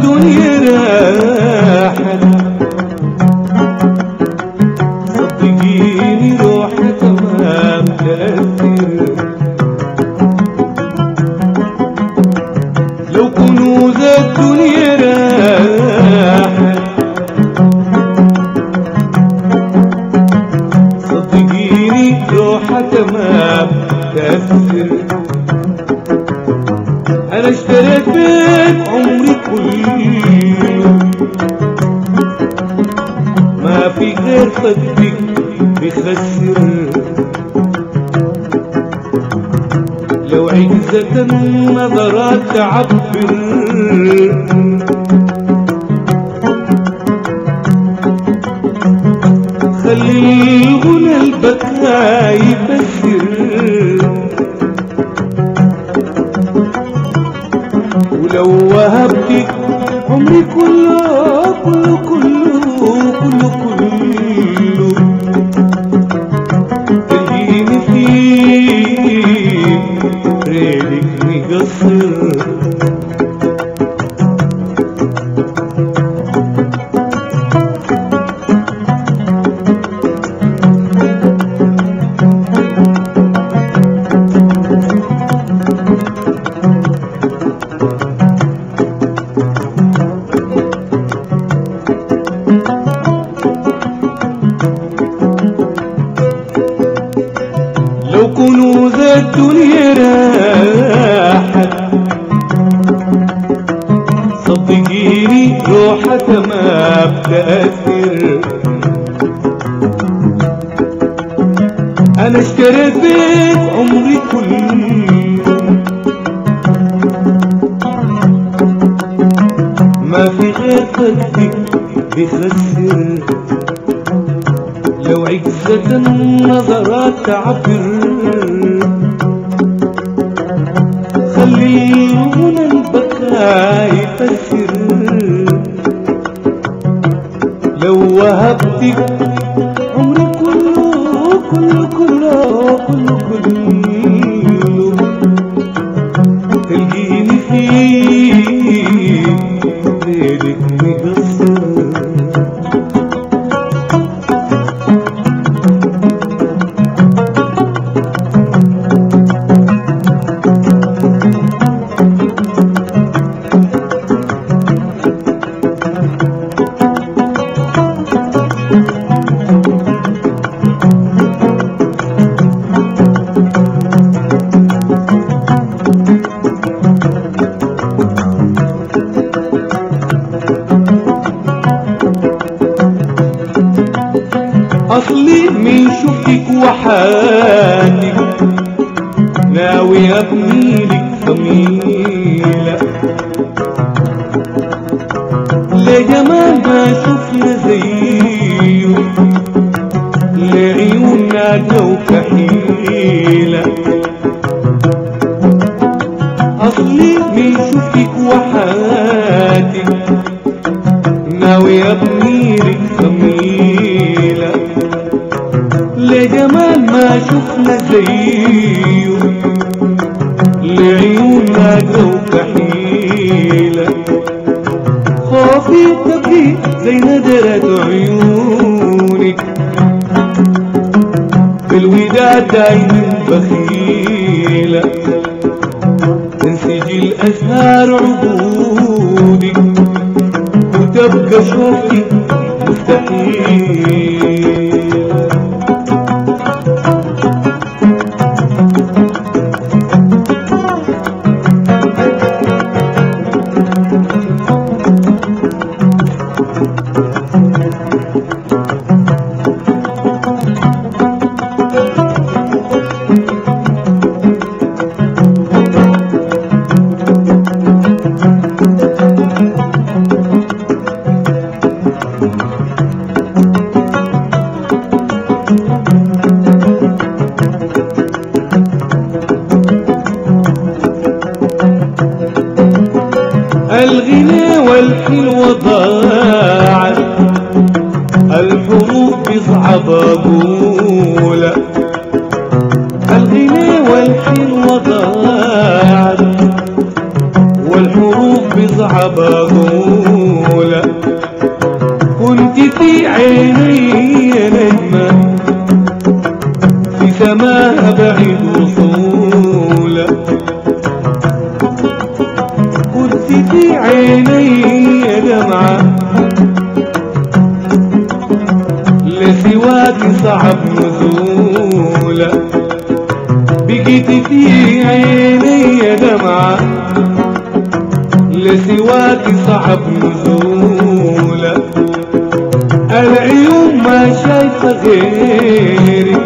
الدنيا راحت صدقيني روحي تمام متأثر لو كنوز الدنيا راحت صدقيني روحك تمام متأثر أنا اشتريت بيت فدك بخسر. لو عزة النظرات تعبر لو كنوز الدنيا راحت. صدقيني روحة ما بتأثر. أنا اشتريت عمري كله. ما في غير فدك بخسر لو عجزة النظرات تعبر خلينا البكاء يفسر لو وهبتك ناوي أبني لك فميلة لجمال ما شفنا دايما بخيلة. تنسجي الأزهار عبودك وتبقى شوقي مستحيل the فرحة بنزولة بقيت في عيني دمعة. لسواك صعب نزولة العيون ما شايفة غيري.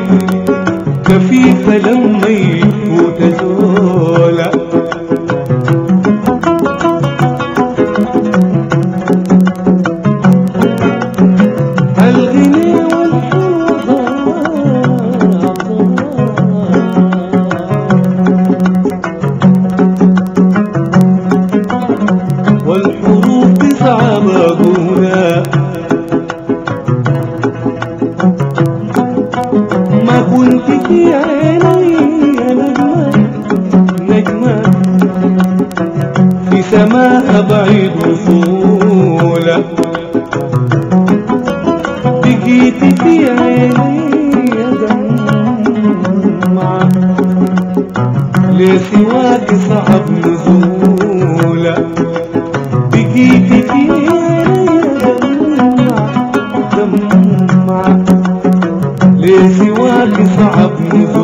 في عيني دمعة لسواك صعب نزولة بقيت في دمعة دمعة لسواك صعب نزولة